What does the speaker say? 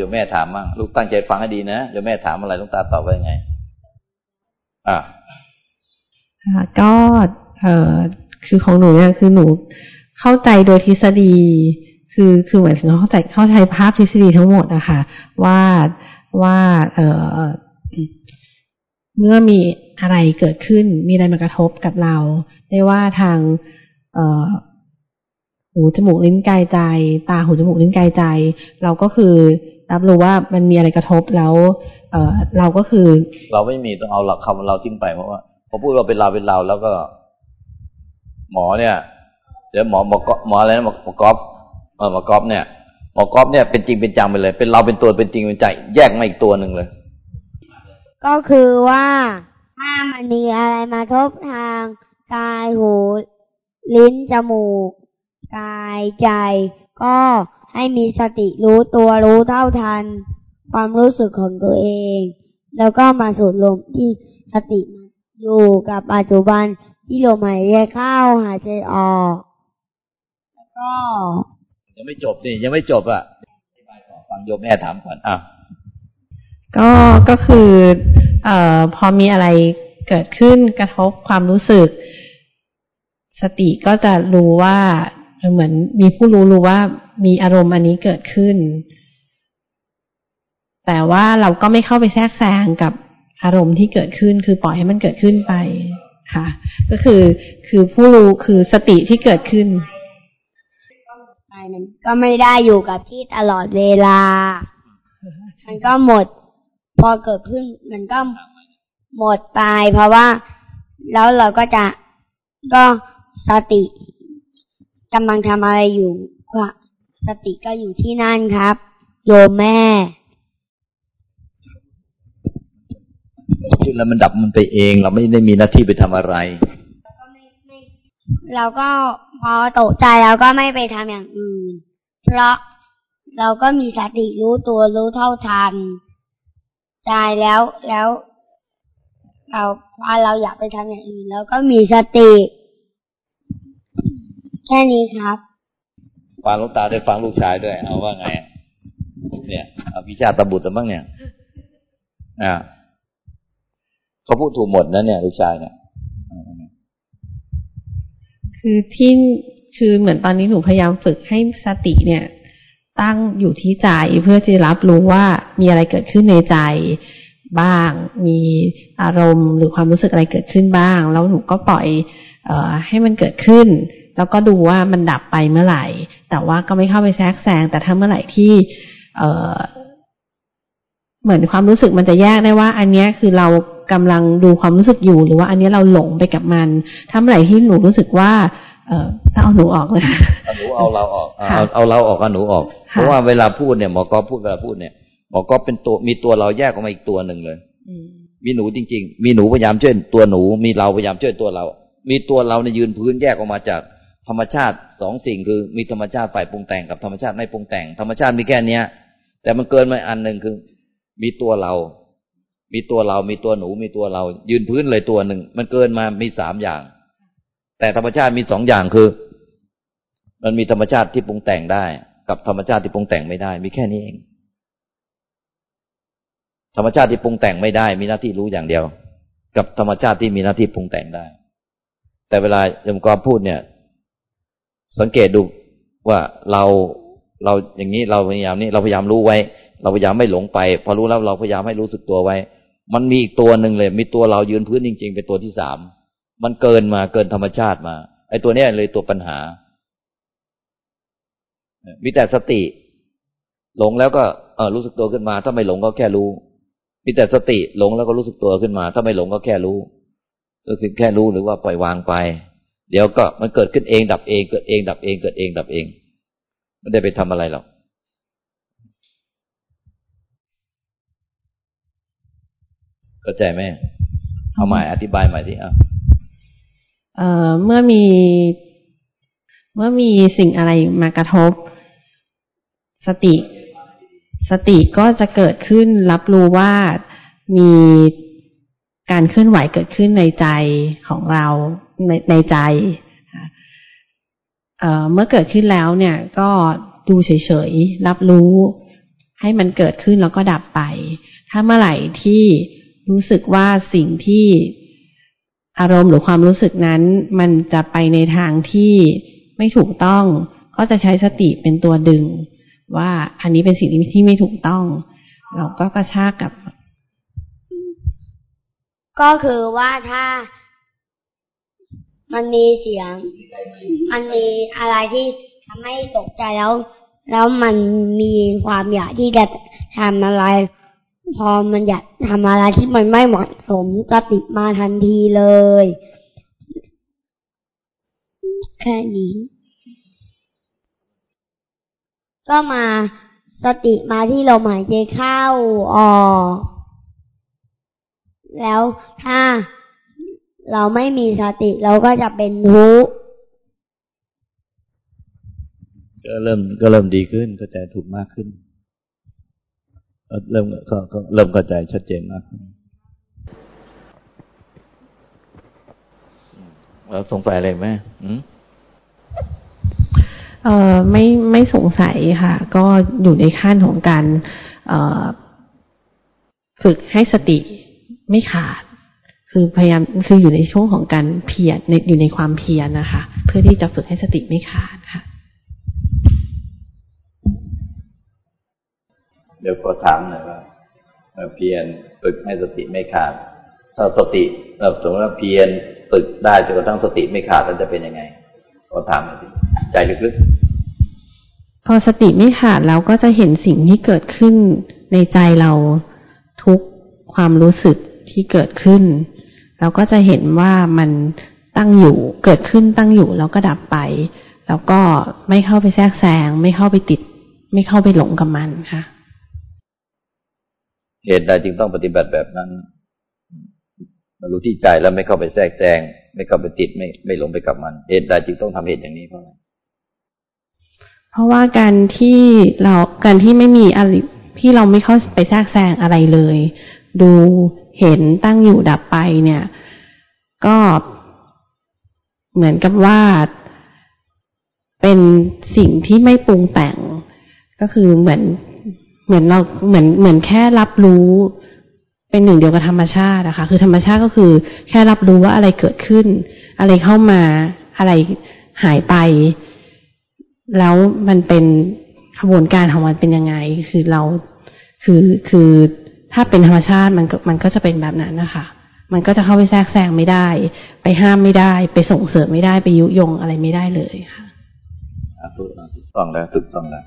โยมแม่ถามมั่งลูกตั้งใจฟังให้ดีนะโยมแม่ถามอะไรลูกตาตอบว่ายังไง อะก็เออคือของหนูเนี่ยคือหนูเข้าใจโดยทฤษฎี คือคือเหมายถึงเข้าใจเข้าใจภาพทฤษฎีทั้งหมดนะคะว่าว่าเอ่อเมื่อมีอะไรเกิดขึ้น มีอะไรมากระทบกับเรา ไม่ว่าทาง เอ่อหูจมูกลิ้นกายใจ ตาหูจมูกลิ้นกายใจ เราก็คือ รับรู้ว่ามันมีอะไรกระทบแล้วเอ่อเราก็คือ เราไม่มีต้องเอาหลักคำเราทิ้งไปเพราะว่าพอพูดว่าเป็นเราเป็นเราแล้วก็ หมอเนี่ยเดี๋ยวหมอหมอหมออะไรนะหมอกอฟเออหมอกอฟเนี่ยหมอกอฟเนี่ยเป็นจริงเป็นจังไปเลย เป็นเราเป็นตัวเป็นจริงเป็นใจแยกมาอีกตัวหนึ่งเลย ก็คือว่าถ้ามันมีอะไรมาทบทางกายหู ลิ้นจมูกกายใจ ก็ ให้มีสติรู้ตัวรู้เท่าทัน ความรู้สึกของตัวเอง แล้วก็มาสูดลมที่สติอยู่กับปัจจุบันที่ลมหายใจเข้าหายใจออก แล้วก็ยังไม่จบนี่ยังไม่จบอะฟังโยมแม่ถามก่อนอะก็ก็คือ เอ่อพอมีอะไรเกิดขึ้นกระทบความรู้สึก สติก็จะรู้ว่า เหมือนมีผู้รู้รู้ว่ามีอารมณ์อันนี้เกิดขึ้น แต่ว่าเราก็ไม่เข้าไปแทรกแซงกับอารมณ์ที่เกิดขึ้น คือปล่อยให้มันเกิดขึ้นไปค่ะ ก็คือคือผู้รู้คือสติที่เกิดขึ้นก็ไม่ได้อยู่กับที่ตลอดเวลา มันก็หมด พอเกิดขึ้น มันก็หมดไป เพราะว่า แล้วเราก็จะก็สติ กำลังทำอะไรอยู่ว่าสติก็อยู่ที่นั่นครับ โยมแม่ขึ้นแล้วมันดับมันไปเอง เราไม่ได้มีหน้าที่ไปทำอะไร เราก็พอตกใจเราก็ไม่ไปทำอย่างอื่น เพราะเราก็มีสติรู้ตัวรู้เท่าทันใจแล้วแล้วเราพอเราอยากไปทำอย่างอื่นเราก็มีสติ แค่นี้ครับฟังลูกตาด้วยฟังลูกชายด้วย เอาว่าไง เนี่ยเอาพิชาตบุตรบ้างเนี่ยอ่าเขาพูดถูกหมดนะเนี่ย ลูกชายเนี่ยคือที่คือเหมือนตอนนี้หนูพยายามฝึกให้สติเนี่ย ตั้งอยู่ที่ใจเพื่อจะรับรู้ว่ามีอะไรเกิดขึ้นในใจบ้าง มีอารมณ์หรือความรู้สึกอะไรเกิดขึ้นบ้าง แล้วหนูก็ปล่อยเออให้มันเกิดขึ้น แล้วก็ดูว่ามันดับไปเมื่อไหร่ แต่ว่าก็ไม่เข้าไปแทรกแซงแต่ถ้าเมื่อไหร่ที่เออเหมือนความรู้สึกมันจะแยกได้ว่า อันนี้คือเรากำลังดูความรู้สึกอยู่ หรือว่าอันนี้เราหลงไปกับมัน ถ้าเมื่อไหร่ที่หนูรู้สึกว่า เออถ้าเอาหนูออกเลยเอาหนูเอาเราออกเอาเอาเราออกเอาหนูออก เพราะว่าเวลาพูดเนี่ยหมอก็พูดเวลาพูดเนี่ยหมอก็เป็นตัวมีตัวเราแยกออกมาอีกตัวหนึ่งเลยมีหนูจริง ๆ มีหนูพยายามช่วยตัวหนู มีเราพยายามช่วยตัวเรา มีตัวเราในยืนพื้นแยกออกมาจาก ธรรมชาติสองสิ่งคือมีธรรมชาติฝ่ายปรุงแต่งกับธรรมชาติไม่ปรุงแต่ง ธรรมชาติมีแค่เนี้ย แต่มันเกินมาอันหนึ่งคือ มีตัวเรา มีตัวเรา มีตัวหนู มีตัวเรา ยืนพื้นเลยตัวหนึ่ง มันเกินมามีสามอย่าง แต่ธรรมชาติมีสองอย่างคือ มันมีธรรมชาติที่ปรุงแต่งได้ กับธรรมชาติที่ปรุงแต่งไม่ได้ มีแค่นี้เอง ธรรมชาติที่ปรุงแต่งไม่ได้ มีหน้าที่รู้อย่างเดียว กับธรรมชาติที่มีหน้าที่ปรุงแต่งได้ แต่เวลายมกรพูดเนี่ย สังเกตดูว่าเราเราอย่างนี้เราพยายามนี่เราพยายามรู้ไว้ เราพยายามไม่หลงไป พอรู้แล้วเราพยายามให้รู้สึกตัวไว้ มันมีอีกตัวหนึ่งเลย มีตัวเรายืนพื้นจริง ๆ เป็นตัวที่สามมันเกินมาเกินธรรมชาติมา ไอ้ตัวนี้เลยตัวปัญหา มีแต่สติ หลงแล้วก็เออรู้สึกตัวขึ้นมา ถ้าไม่หลงก็แค่รู้ มีแต่สติหลงแล้วก็รู้สึกตัวขึ้นมา ถ้าไม่หลงก็แค่รู้ก็คือแค่รู้หรือว่าปล่อยวางไป เดี๋ยวก็มันเกิดขึ้นเองดับเองเกิดเองดับเองเกิดเองดับเองไม่ได้ไปทำอะไรหรอกเข้าใจไหมเอาใหม่อธิบายใหม่ที่อะเออเมื่อมี เมื่อมีสิ่งอะไรมากระทบ สติ สติก็จะเกิดขึ้นรับรู้ว่ามี การเคลื่อนไหวเกิดขึ้นในใจของเราในในใจเเมื่อเกิดขึ้นแล้วเนี่ย ก็ดูเฉยๆรับรู้ ให้มันเกิดขึ้นแล้วก็ดับไป ถ้าเมื่อไหร่ที่รู้สึกว่าสิ่งที่อารมณ์หรือความรู้สึกนั้น มันจะไปในทางที่ไม่ถูกต้อง ก็จะใช้สติเป็นตัวดึง ว่าอันนี้เป็นสิ่งที่ไม่ถูกต้อง เราก็กระชากกับ ก็คือว่าถ้ามันมีเสียง มันมีอะไรที่ทำให้ตกใจแล้ว แล้วมันมีความอยากที่จะทำอะไร พอมันอยากทำอะไรที่มันไม่เหมาะสมสติมาทันทีเลย แค่นี้ ก็มาสติมาที่ลมหายใจเข้าออก แล้วถ้าเราไม่มีสติเราก็จะเป็นทุกข์ก็เริ่มก็เริ่มดีขึ้นเข้าใจถูกมากขึ้น เริ่มก็ก็เริ่มเข้าใจชัดเจนมากขึ้นเราสงสัยอะไรไหมเออไม่ไม่สงสัยค่ะ ก็อยู่ในขั้นของการฝึกให้สติ ไม่ขาด คือพยายามคืออยู่ในช่วงของการเพียรอยู่ในความเพียรนะคะ เพื่อที่จะฝึกให้สติไม่ขาดค่ะ เดี๋ยวขอถามหน่อยว่าเพียรฝึกให้สติไม่ขาด ถ้าสติเราสมมติว่าเพียรฝึกได้จนกระทั่งสติไม่ขาดแล้วจะเป็นยังไงขอถามหน่อยสิใจลึกๆพอสติไม่ขาดแล้วก็จะเห็นสิ่งที่เกิดขึ้นในใจเราทุกความรู้สึก ที่เกิดขึ้น เราก็จะเห็นว่ามันตั้งอยู่เกิดขึ้นตั้งอยู่แล้วก็ดับไป แล้วก็ไม่เข้าไปแทรกแซงไม่เข้าไปติด ไม่เข้าไปหลงกับมันค่ะ เหตุใดจึงต้องปฏิบัติแบบนั้นมารู้ที่ใจแล้วไม่เข้าไปแทรกแซงไม่เข้าไปติดไม่ไม่หลงไปกับมัน เหตุใดจึงต้องทำเหตุอย่างนี้เพราะอะไรเพราะว่าการที่เราการที่ไม่มีอะไรที่เราไม่เข้าไปแทรกแซงอะไรเลย ดู เห็นตั้งอยู่ดับไปเนี่ย ก็เหมือนกับว่าเป็นสิ่งที่ไม่ปรุงแต่ง ก็คือเหมือนเหมือนเราเหมือนเหมือนแค่รับรู้เป็นหนึ่งเดียวกับธรรมชาตินะคะ คือธรรมชาติก็คือแค่รับรู้ว่าอะไรเกิดขึ้น อะไรเข้ามาอะไรหายไป แล้วมันเป็นขบวนการของมันเป็นยังไง คือเราคือคือ ถ้าเป็นธรรมชาติมันก็มันก็จะเป็นแบบนั้นนะคะมันก็จะเข้าไปแทรกแซงไม่ได้ ไปห้ามไม่ได้ ไปส่งเสริมไม่ได้ไปยุยงอะไรไม่ได้เลยค่ะถูกต้องแล้วถูกต้องแล้ว